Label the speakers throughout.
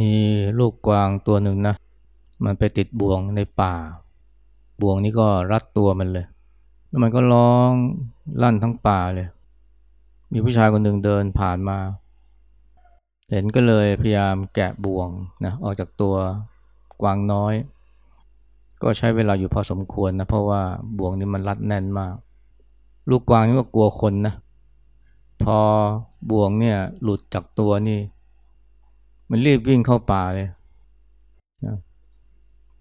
Speaker 1: มีลูกกวางตัวหนึ่งนะ มันไปติดบ่วงในป่า บ่วงนี้ก็รัดตัวมันเลย แล้วมันก็ร้องลั่นทั้งป่าเลย มีผู้ชายคนหนึ่งเดินผ่านมา เห็นก็เลยพยายามแกะบ่วงนะออกจากตัวกวางน้อย ก็ใช้เวลาอยู่พอสมควรนะ เพราะว่าบ่วงนี้มันรัดแน่นมาก ลูกกวางนี่ก็กลัวคนนะ พอบ่วงเนี่ยหลุดจากตัวนี่ มันรีบวิ่งเข้าป่าเลยนะ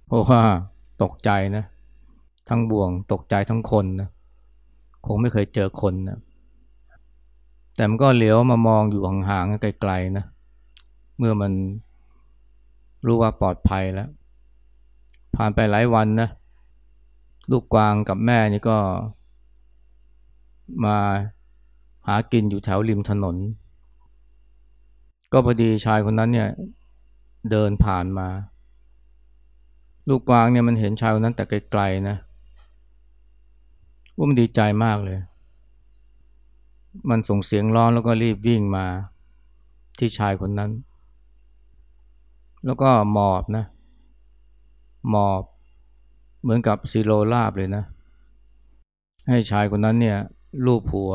Speaker 1: เพราะว่าตกใจนะ ทั้งบ่วงตกใจทั้งคนนะคงไม่เคยเจอคนนะแต่มันก็เหลียวมามองอยู่ห่างๆไกลๆนะเมื่อมันรู้ว่าปลอดภัยแล้ว ผ่านไปหลายวันนะลูกกวางกับแม่นี่ก็มาหากินอยู่แถวริมถนน ก็พอดีชายคนนั้นเนี่ยเดินผ่านมา ลูกกวางเนี่ยมันเห็นชายคนนั้นแต่ไกลๆนะว่ามันดีใจมากเลย มันส่งเสียงร้องแล้วก็รีบวิ่งมาที่ชายคนนั้น แล้วก็หมอบนะ หมอบเหมือนกับซีโรลาบเลยนะ ให้ชายคนนั้นเนี่ยลูบหัว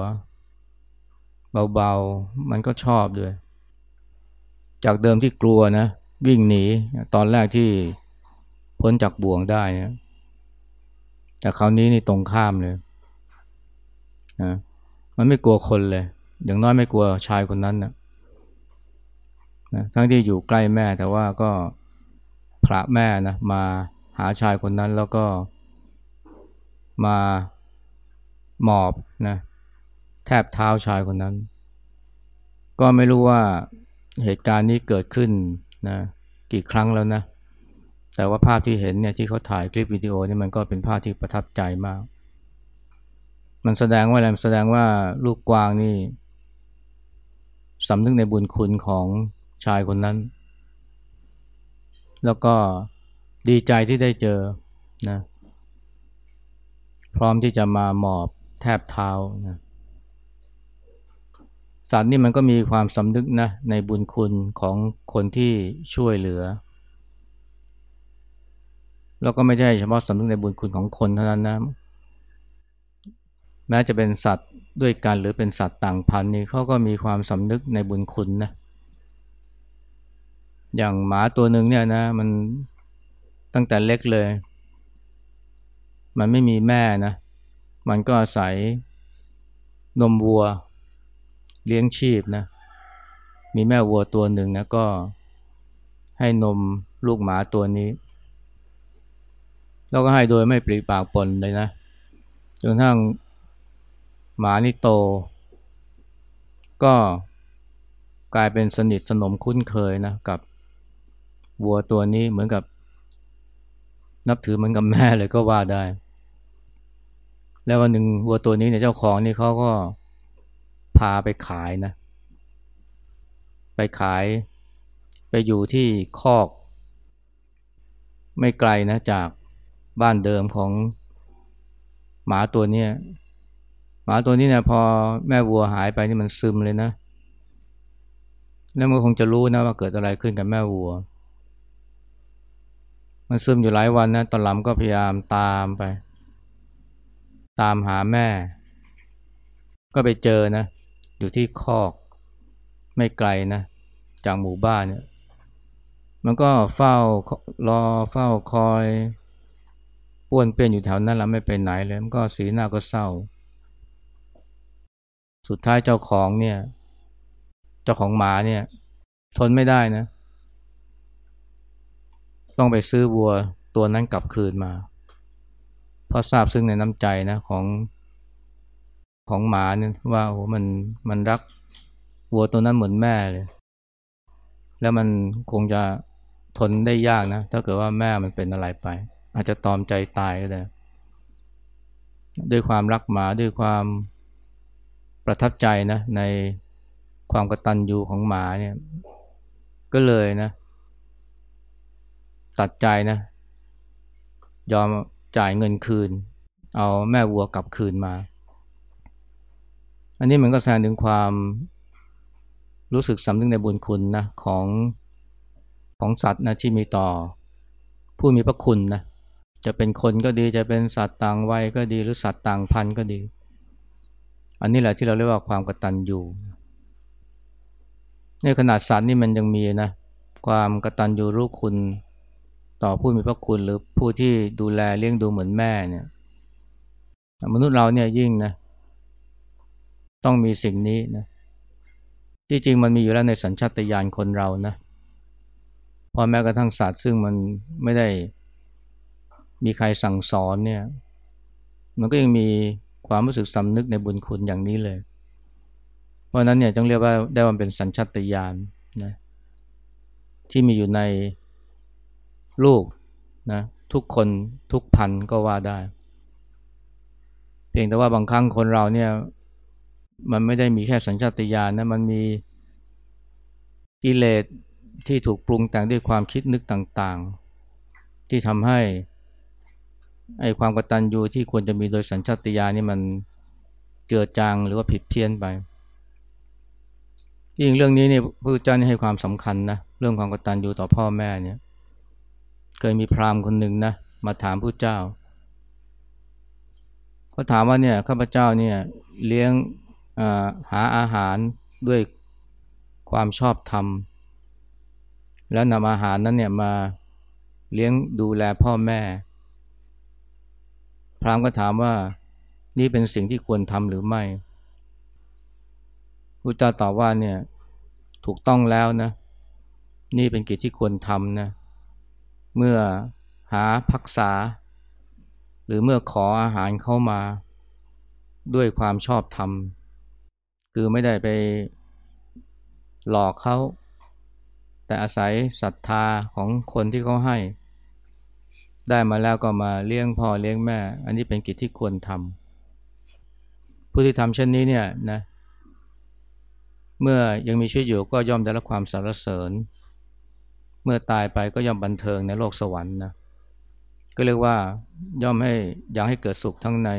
Speaker 1: เบาๆ มันก็ชอบด้วย จากเดิมที่กลัวนะวิ่งหนี ตอนแรกที่พ้นจากบ่วงได้นะแต่คราวนี้นี่ตรงข้ามเลยนะมันไม่กลัวคนเลย อย่างน้อยไม่กลัวชายคนนั้นนะนะทั้งที่อยู่ใกล้แม่แต่ว่าก็พระแม่นะมาหาชายคนนั้นแล้วก็มาหมอบนะแทบเท้าชายคนนั้น ก็ไม่รู้ว่า เหตุการณ์นี้เกิดขึ้นนะกี่ครั้งแล้วนะ แต่ว่าภาพที่เห็นเนี่ยที่เขาถ่ายคลิปวิดีโอนี่มันก็เป็นภาพที่ประทับใจมาก มันแสดงว่าอะไรแสดงว่าลูกกวางนี่สำนึกในบุญคุณของชายคนนั้น แล้วก็ดีใจที่ได้เจอนะ พร้อมที่จะมาหมอบแทบเท้านะ สัตว์นี่มันก็มีความสำนึกนะในบุญคุณของคนที่ช่วยเหลือ แล้วก็ไม่ใช่เฉพาะสำนึกในบุญคุณของคนเท่านั้นนะ แม้จะเป็นสัตว์ด้วยกันหรือเป็นสัตว์ต่างพันธุ์นี่เขาก็มีความสำนึกในบุญคุณนะ อย่างหมาตัวหนึ่งเนี่ยนะ มันตั้งแต่เล็กเลย มันไม่มีแม่นะ มันก็อาศัยนมวัว เลี้ยงชีพนะ มีแม่วัวตัวหนึ่งนะก็ให้นมลูกหมาตัวนี้ แล้วก็ให้โดยไม่ปรีปากปนเลยนะ จนทั้งหมานี่โต ก็กลายเป็นสนิทสนมคุ้นเคยนะกับวัวตัวนี้เหมือนกับ นับถือเหมือนกับแม่เลยก็ว่าได้ แล้ววันหนึ่งวัวตัวนี้เนี่ยเจ้าของนี่เขาก็ พาไปขายนะ ไปขายไปอยู่ที่คอก ไม่ไกลนะจากบ้านเดิมของหมาตัวนี้หมาตัวนี้เนี่ยพอแม่วัวหายไปนี่มันซึมเลยนะ แล้วมันคงจะรู้นะว่าเกิดอะไรขึ้นกับแม่วัว มันซึมอยู่หลายวันนะตอนหลังก็พยายามตามไป ตามหาแม่ ก็ไปเจอนะ อยู่ที่คอกไม่ไกลนะ จากหมู่บ้านเนี่ย มันก็เฝ้ารอเฝ้าคอยป้วนเปี้ยนอยู่แถวนั้นแล้วไม่ไปไหนเลย มันก็สีหน้าก็เศร้า สุดท้ายเจ้าของเนี่ย เจ้าของหมาเนี่ย ทนไม่ได้นะ ต้องไปซื้อวัวตัวนั้นกลับคืนมา เพราะทราบซึ่งในน้ำใจนะของ ของหมาเนี่ยว่าโอ้มันมันรักวัวตัวนั้นเหมือนแม่เลย แล้วมันคงจะทนได้ยากนะ ถ้าเกิดว่าแม่มันเป็นอะไรไป อาจจะตอมใจตายก็ได้ ด้วยความรักหมาด้วยความประทับใจนะ ในความกระตัญญูของหมาเนี่ย ก็เลยนะ ตัดใจนะ ยอมจ่ายเงินคืน เอาแม่วัวกลับคืนมา อันนี้มันก็แสดงถึงความรู้สึกสำนึกในบุญคุณนะของของสัตว์นะที่มีต่อ ผู้มีพระคุณนะจะเป็นคนก็ดีจะเป็นสัตว์ต่างวัยก็ดีหรือสัตว์ต่างพันธุ์ก็ดี อันนี้แหละที่เราเรียกว่าความกตัญญูในขนาดสัตว์นี่มันยังมีนะความกตัญญูรู้คุณต่อผู้มีพระคุณหรือผู้ที่ดูแลเลี้ยงดูเหมือนแม่เนี่ยมนุษย์เราเนี่ยยิ่งนะ ต้องมีสิ่งนี้นะที่จริงมันมีอยู่แล้วในสัญชาตญาณคนเรานะพอแม้กระทั่งศาสตว์ซึ่งมันไม่ได้มีใครสั่งสอนเนี่ย มันก็ยังมีความรู้สึกสำนึกในบุญคุณอย่างนี้เลย เพราะนั้นเนี่ยต้องเรียกว่าได้ว่าเป็นสัญชาตญาณนะที่มีอยู่ในลูกนะทุกคนทุกพันก็ว่าได้ เพียงแต่ว่าบางครั้งคนเราเนี่ย มันไม่ได้มีแค่สัญชาตญาณนะมันมีกิเลสที่ถูกปรุงแต่งด้วยความคิดนึกต่างๆ ที่ทำให้ไอความกตัญญูที่ควรจะมีโดยสัญชาตญาณนี่มันเจือจางหรือว่าผิดเพี้ยนไปยิ่งเรื่องนี้เนี่ยพระเจ้านี่ให้ความสำคัญนะเรื่องความกตัญญูต่อพ่อแม่เนี่ยเคยมีพราหมณ์คนหนึ่งนะมาถามพระเจ้าเขาถามว่าเนี่ยข้าพเจ้าเนี่ยเลี้ยง หาอาหารด้วยความชอบธรรม แล้วนำอาหารนั้นเนี่ยมาเลี้ยงดูแลพ่อแม่ พรามก็ถามว่านี่เป็นสิ่งที่ควรทำหรือไม่พระเจ้าตอบว่าเนี่ยถูกต้องแล้วนะ นี่เป็นกิจที่ควรทำนะ เมื่อหาพักษา หรือเมื่อขออาหารเข้ามาด้วยความชอบธรรม คือไม่ได้ไปหลอกเขา แต่อาศัยศรัทธาของคนที่เขาให้ ได้มาแล้วก็มาเลี้ยงพ่อเลี้ยงแม่ อันนี้เป็นกิจที่ควรทำผู้ที่ทำเช่นนี้เนี่ยนะเมื่อยังมีชีวิตอยู่ก็ย่อมได้รับความสรรเสริญ เมื่อตายไปก็ย่อมบันเทิงในโลกสวรรค์นะก็เรียกว่าย่อมให้ยังให้เกิดสุขทั้งใน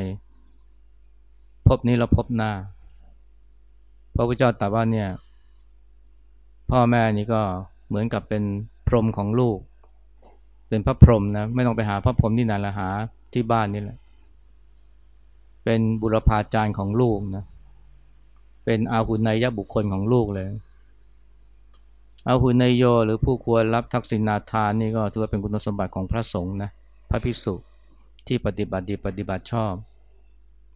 Speaker 1: พบนี้และพบหน้า พระพุทธเจ้าตรัสว่าเนี่ยพ่อแม่นี่ก็เหมือนกับเป็นพรหมของลูก เป็นพระพรหมนะไม่ต้องไปหาพระพรหมที่ไหนละหาที่บ้านนี่แหละ เป็นบุรพาจารย์ของลูกนะเป็นอาหุนายบุคคลของลูกเลยอาหุนายโยหรือผู้ควรรับทักษิณาทานนี่ก็ถือว่าเป็นคุณสมบัติของพระสงฆ์นะพระภิกษุที่ปฏิบัติดีปฏิบัติชอบ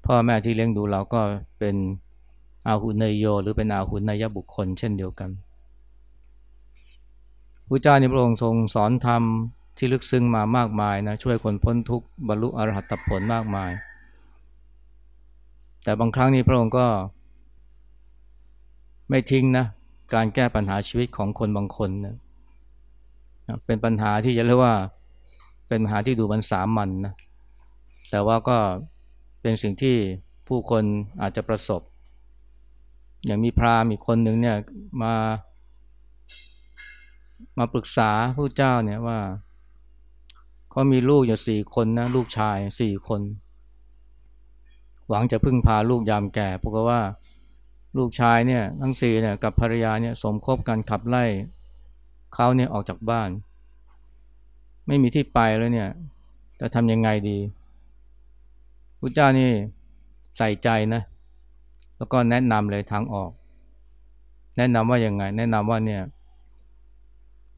Speaker 1: พ่อแม่ที่เลี้ยงดูเราก็เป็น อาหุเนยโย หรือเป็นอาหุนยบุคคล เช่นเดียวกันพระเจ้าในพระองค์ทรงสอนธรรมที่ลึกซึ้งมามากมายนะช่วยคนพ้นทุกข์บรรลุอรหัตผลมากมาย แต่บางครั้งนี้พระองค์ก็ ไม่ทิ้งนะการแก้ปัญหาชีวิตของคนบางคนนะเป็นปัญหาที่จะเรียกว่าเป็นปัญหาที่ดูมันสามัญนนะแต่ว่าก็เป็นสิ่งที่ผู้คนอาจจะประสบ อย่างมีพราหมณ์อีกคนหนึ่งเนี่ยมา มาปรึกษาผู้เจ้าเนี่ยว่าเขามีลูกอยู่สี่คนนะลูกชายสี่คน หวังจะพึ่งพาลูกยามแก่เพรากว่าลูกชายเนี่ยทั้งสี่เนี่ยกับภรรยาเนี่ยสมคบกันขับไล่เขาเนี่ยออกจากบ้าน ไม่มีที่ไปแล้วเนี่ยจะทำยังไงดีพระเจ้านี่ใส่ใจนะ แล้วก็แนะนำเลยทางออก แนะนำว่ายังไง แนะนำว่าเนี่ย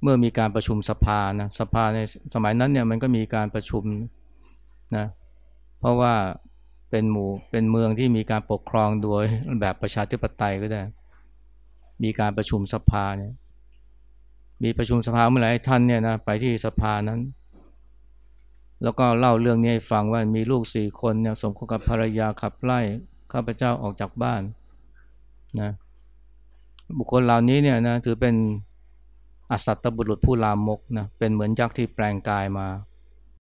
Speaker 1: เมื่อมีการประชุมสภานะสภาในสมัยนั้นเนี่ยมันก็มีการประชุมนะเพราะว่าเป็นหมู่เป็นเมืองที่มีการปกครองโดยแบบประชาธิปไตยก็ได้ มีการประชุมสภาเนี่ยมีประชุมสภาเมื่อไหร่ท่านเนี่ยนะไปที่สภานั้น แล้วก็เล่าเรื่องนี้ให้ฟังว่ามีลูกสี่คนเนี่ยสมคบกับภรรยาขับไล่ ข้าพเจ้าออกจากบ้านนะบุคคลเหล่านี้เนี่ยนะถือเป็นอสัตตบุรุษผู้ลามกนะเป็นเหมือนยักษ์ที่แปลงกายมา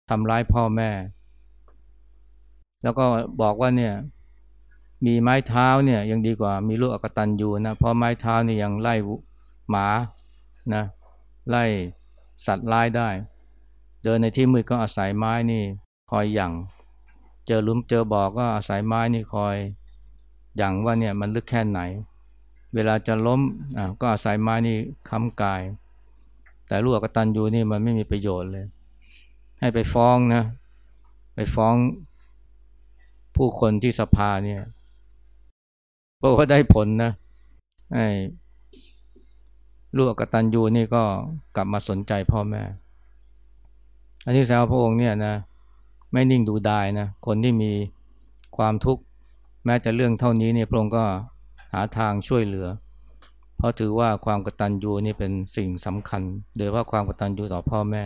Speaker 1: ทำร้ายพ่อแม่ แล้วก็บอกว่าเนี่ยมีไม้เท้าเนี่ยยังดีกว่ามีลูกอกตันอยู่นะเพราะไม้เท้านี่ยังไล่หมานะไล่สัตว์ร้ายได้ เดินในที่มืดก็อาศัยไม้นี่คอยอย่าง เจอลุมเจอบอกก็อาศัยไม้นี่คอยอย่างว่าเนี่ยมันลึกแค่ไหน เวลาจะล้มอ่าก็อาศัยไม้นี่ค้ำกาย แต่ลูกกตันยูนี่มันไม่มีประโยชน์เลย ให้ไปฟ้องนะ ไปฟ้องผู้คนที่สภาเนี่ยเพราะว่าได้ผลนะไอ้ลูกกตันยูนี่ก็กลับมาสนใจพ่อแม่ อันนี้แสดงว่าพระองค์เนี่ยนะ ไม่นิ่งดูดายนะคนที่มีความทุกข์แม้แต่เรื่องเท่านี้เนี่ยพระองค์ก็หาทางช่วยเหลือ เพราะถือว่าความกตัญญูนี่เป็นสิ่งสำคัญ โดยว่าความกตัญญูต่อพ่อแม่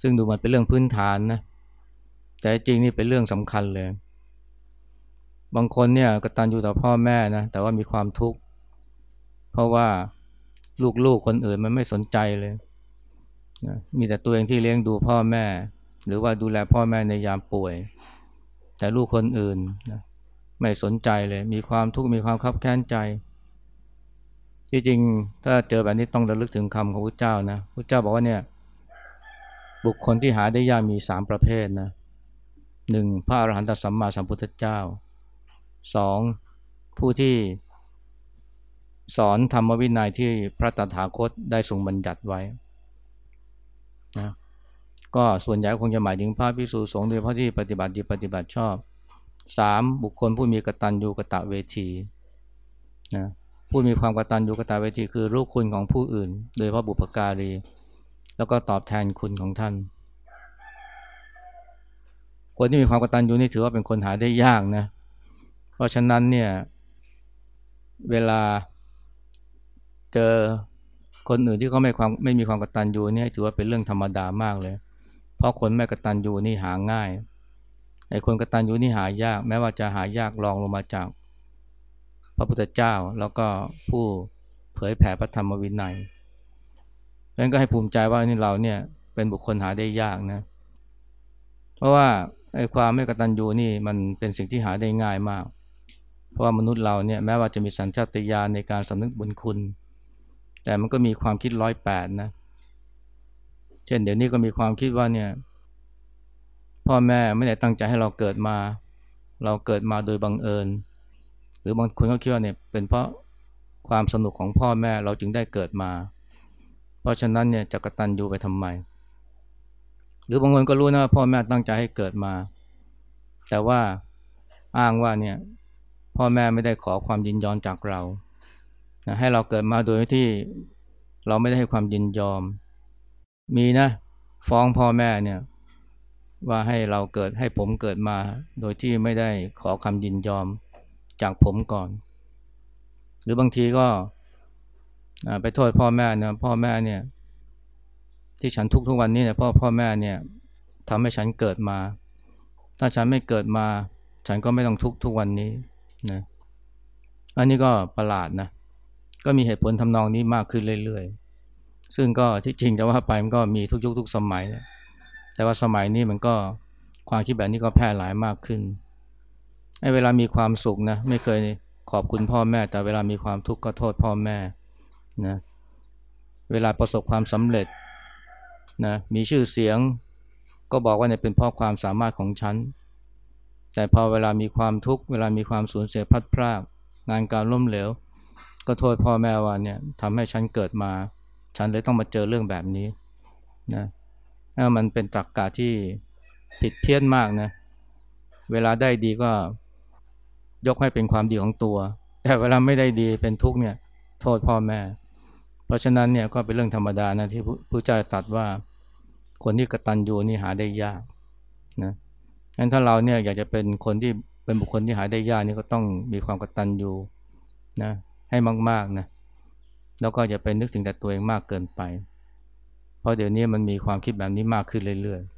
Speaker 1: ซึ่งดูมันเป็นเรื่องพื้นฐานนะแต่จริงนี่เป็นเรื่องสำคัญเลย บางคนเนี่ยกตัญญูต่อพ่อแม่นะแต่ว่ามีความทุกข์เพราะว่าลูกๆคนอื่นมันไม่สนใจเลยนะมีแต่ตัวเองที่เลี้ยงดูพ่อแม่ หรือว่าดูแลพ่อแม่ในยามป่วย แต่ลูกคนอื่นนะไม่สนใจเลย มีความทุกข์มีความคับแค้นใจ ที่จริงถ้าเจอแบบนี้ต้องระลึกถึงคำของพระเจ้านะพระเจ้าบอกว่าเนี่ย บุคคลที่หาได้ยากมีสามประเภทนะหนึ่งพระอรหันตสัมมาสัมพุทธเจ้าสองผู้ที่สอนธรรมวินัยที่พระตถาคตได้ทรงบัญญัติไว้นะ ก็ส่วนใหญ่คงจะหมายถึงพระพิสุสงฆ์โดยเฉพาะที่ปฏิบัติดีปฏิบัติชอบสามบุคคลผู้มีกตัญญูกะตะเวทีนะผู้มีความกตัญญูกะตะเวทีคือรู้คุณของผู้อื่น โดยเฉพาะบุพการี แล้วก็ตอบแทนคุณของท่าน คนที่มีความกตัญญูนี่ถือว่าเป็นคนหาได้ยากนะ เพราะฉะนั้นเนี่ยเวลาเจอคนอื่นที่เขาไม่ความไม่มีความกตัญญูเนี่ยถือว่าเป็นเรื่องธรรมดามากเลย เพราะคนไม่กตัญญูนี่หาง่ายไอ้คนกตัญญูนี่หายาก แม้ว่าจะหายากรองลงมาจาก พระพุทธเจ้าแล้วก็ผู้เผยแผ่พระธรรมวินัยดังนั้นก็ให้ภูมิใจว่านี่เราเนี่ยเป็นบุคคลหาได้ยากนะ เพราะว่าไอ้ความไม่กตัญญูนี่มันเป็นสิ่งที่หาได้ง่ายมาก เพราะว่ามนุษย์เราเนี่ยแม้ว่าจะมีสัญชาตญาณในการสำนึกบุญคุณ แต่มันก็มีความคิดร้อยแปดนะเเช่นเดี๋ยวนี้ก็มีความคิดว่าเนี่ย พ่อแม่ไม่ได้ตั้งใจให้เราเกิดมา เราเกิดมาโดยบังเอิญ หรือบางคนก็คิดว่าเนี่ยเป็นเพราะความสนุกของพ่อแม่เราจึงได้เกิดมา เพราะฉะนั้นเนี่ยจะกระตันอยู่ไปทำไม หรือบางคนก็รู้นะพ่อแม่ตั้งใจให้เกิดมา แต่ว่าอ้างว่าเนี่ยพ่อแม่ไม่ได้ขอความยินยอมจากเรานะให้เราเกิดมาโดยที่เราไม่ได้ให้ความยินยอม มีนะ ฟ้องพ่อแม่เนี่ย ว่าให้เราเกิดให้ผมเกิดมา โดยที่ไม่ได้ขอคำยินยอมจากผมก่อน หรือบางทีก็ไปโทษพ่อแม่นะพ่อแม่เนี่ย ที่ฉันทุกทุกวันนี้เนี่ยพ่อพ่อแม่เนี่ยทำให้ฉันเกิดมา ถ้าฉันไม่เกิดมา ฉันก็ไม่ต้องทุกทุกวันนี้นะอันนี้ก็ประหลาดนะก็มีเหตุผลทำนองนี้มากขึ้นเรื่อยๆ ซึ่งก็ที่จริงจะว่าไปมันก็มีทุกยุคทุกสมัย แต่ว่าสมัยนี้มันก็ความคิดแบบนี้ก็แพร่หลายมากขึ้นไอ้เวลามีความสุขนะไม่เคยขอบคุณพ่อแม่ แต่เวลามีความทุกข์ก็โทษพ่อแม่นะเวลาประสบความสำเร็จนะมีชื่อเสียงก็บอกว่าเนี่ยเป็นเพราะความสามารถของฉัน แต่พอเวลามีความทุกข์เวลามีความสูญเสียพัดพราก งานการล้มเหลว ก็โทษพ่อแม่ว่าเนี่ยทำให้ฉันเกิดมา ฉันเลยต้องมาเจอเรื่องแบบนี้นะมันเป็นตรรกกะที่ผิดเที้ยนมากนะ เวลาได้ดีก็ยกให้เป็นความดีของตัว แต่เวลาไม่ได้ดีเป็นทุกข์เนี่ย โทษพ่อแม่ เพราะฉะนั้นเนี่ยก็เป็นเรื่องธรรมดานะที่พระเจ้าตรัสว่า คนที่กระตันยูนี่หาได้ยากนะงั้นถ้าเราเนี่ยอยากจะเป็นคนที่เป็นบุคคลที่หาได้ยากนี่ก็ต้องมีความกระตันยูนะให้มากๆนะ แล้วก็อย่าไปนึกถึงแต่ตัวเองมากเกินไป เพราะเดี๋ยวนี้มันมีความคิดแบบนี้มากขึ้นเรื่อย